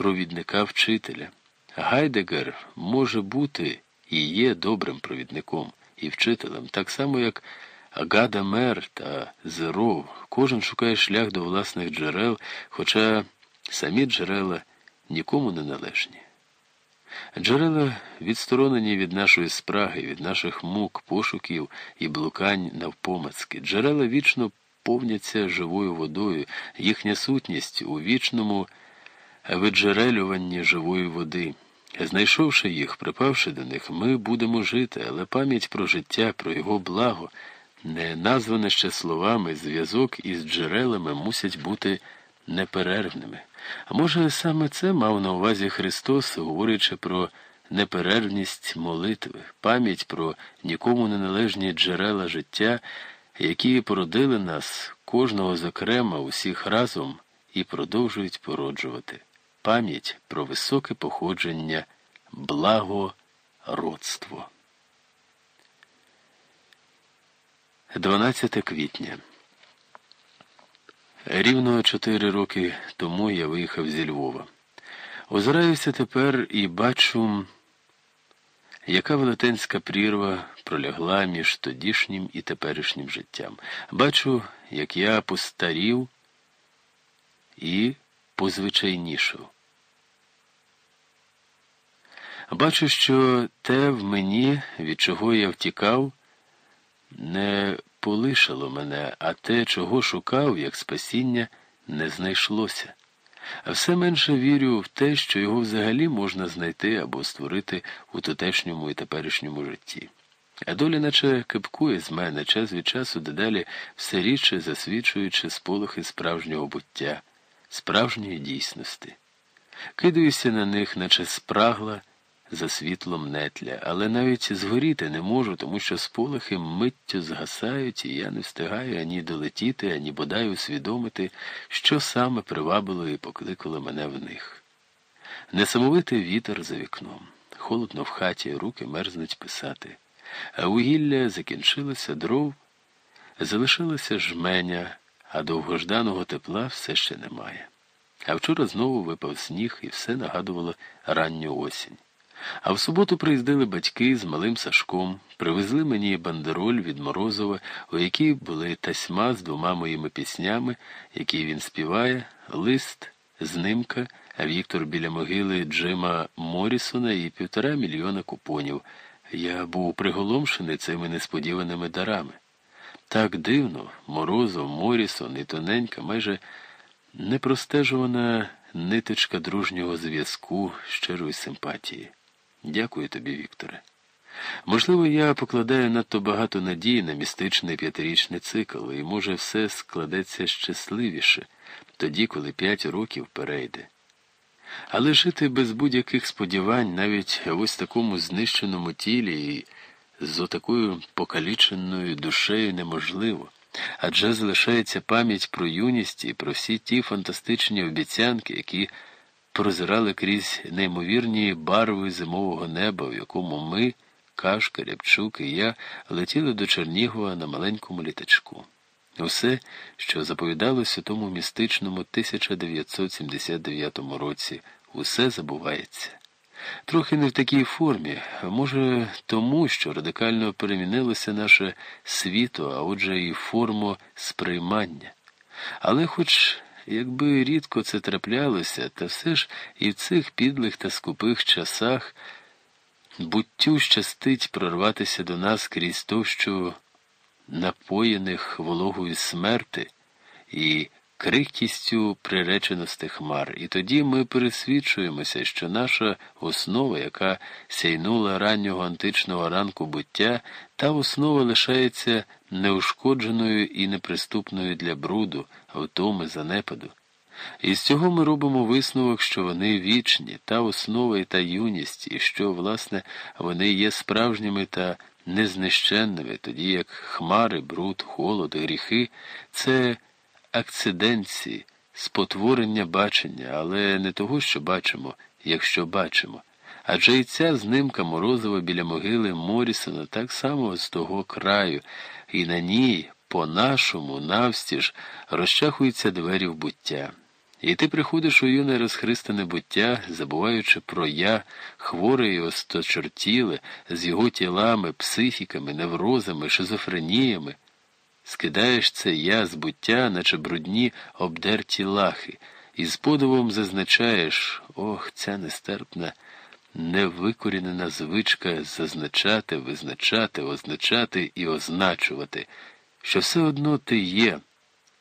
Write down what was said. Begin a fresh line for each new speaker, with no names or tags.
провідника вчителя. Гайдегер може бути і є добрим провідником і вчителем, так само, як Агада Мер та Зеров. Кожен шукає шлях до власних джерел, хоча самі джерела нікому не належні. Джерела відсторонені від нашої спраги, від наших мук, пошуків і блукань навпомацки. Джерела вічно повняться живою водою, їхня сутність у вічному виджерелюванні живої води. Знайшовши їх, припавши до них, ми будемо жити, але пам'ять про життя, про його благо, не назване ще словами, зв'язок із джерелами мусять бути неперервними. А може, саме це мав на увазі Христос, говорячи про неперервність молитви, пам'ять про нікому не належні джерела життя, які породили нас, кожного зокрема, усіх разом і продовжують породжувати, пам'ять про високе походження, благородство. 12 квітня. Рівно чотири роки тому я виїхав зі Львова. Озираюся тепер і бачу, яка велетенська прірва пролягла між тодішнім і теперішнім життям. Бачу, як я постарів і позвичайнішав. Бачу, що те в мені, від чого я втікав, не полишало мене, а те, чого шукав, як спасіння, не знайшлося. А все менше вірю в те, що його взагалі можна знайти або створити у тутешньому і теперішньому житті. А доля наче кипкує з мене час від часу дедалі все рідше засвідчуючи сполохи справжнього буття, справжньої дійсності. Кидаюся на них, наче спрагла за світлом нетля, але навіть згоріти не можу, тому що сполохи миттю згасають, і я не встигаю ані долетіти, ані бодай усвідомити, що саме привабило і покликало мене в них. Несамовитий вітер за вікном, холодно в хаті, руки мерзнуть писати, а вугілля закінчилося дров, залишилося жменя, а довгожданого тепла все ще немає. А вчора знову випав сніг, і все нагадувало ранню осінь. А в суботу приїздили батьки з малим Сашком, привезли мені бандероль від Морозова, у якій були тасьма з двома моїми піснями, які він співає, лист, знимка, Віктор біля могили Джима Морісона і півтора мільйона купонів. Я був приголомшений цими несподіваними дарами. Так дивно, Морозов, Морісон і тоненька, майже непростежувана ниточка дружнього зв'язку, щирої симпатії. Дякую тобі, Вікторе. Можливо, я покладаю надто багато надій на містичний п'ятирічний цикл, і, може, все складеться щасливіше, тоді, коли п'ять років перейде. Але жити без будь-яких сподівань навіть в ось такому знищеному тілі і з отакою покаліченою душею неможливо, адже залишається пам'ять про юність і про всі ті фантастичні обіцянки, які прозирали крізь неймовірні барви зимового неба, в якому ми, Кашка, Рябчук і я летіли до Чернігова на маленькому літачку. Усе, що заповідалось у тому містичному 1979 році, усе забувається. Трохи не в такій формі, може, тому, що радикально перемінилося наше світо, а отже, і форму сприймання. Але хоч Якби рідко це траплялося, та все ж і в цих підлих та скупих часах буттю щастить прорватися до нас крізь товщу напоєних вологою смерти і крихкістю приреченості хмар. І тоді ми пересвідчуємося, що наша основа, яка сяйнула раннього античного ранку буття, та основа лишається неушкодженою і неприступною для бруду, втоми, занепаду. І з цього ми робимо висновок, що вони вічні, та основа і та юність, і що, власне, вони є справжніми та незнищенними, тоді як хмари, бруд, холод, гріхи це акциденції, спотворення бачення, але не того, що бачимо, якщо бачимо. Адже і ця знимка Морозова біля могили Морісона так само з того краю, і на ній, по нашому, навстіж, розчахуються двері в буття. І ти приходиш у юне розхристане буття, забуваючи про я, хворе і осточортіле, з його тілами, психіками, неврозами, шизофреніями. Скидаєш це я з буття, наче брудні обдерті лахи, і з подивом зазначаєш ох, ця нестерпна, невикорінена звичка зазначати, визначати, означати і означувати, що все одно ти є.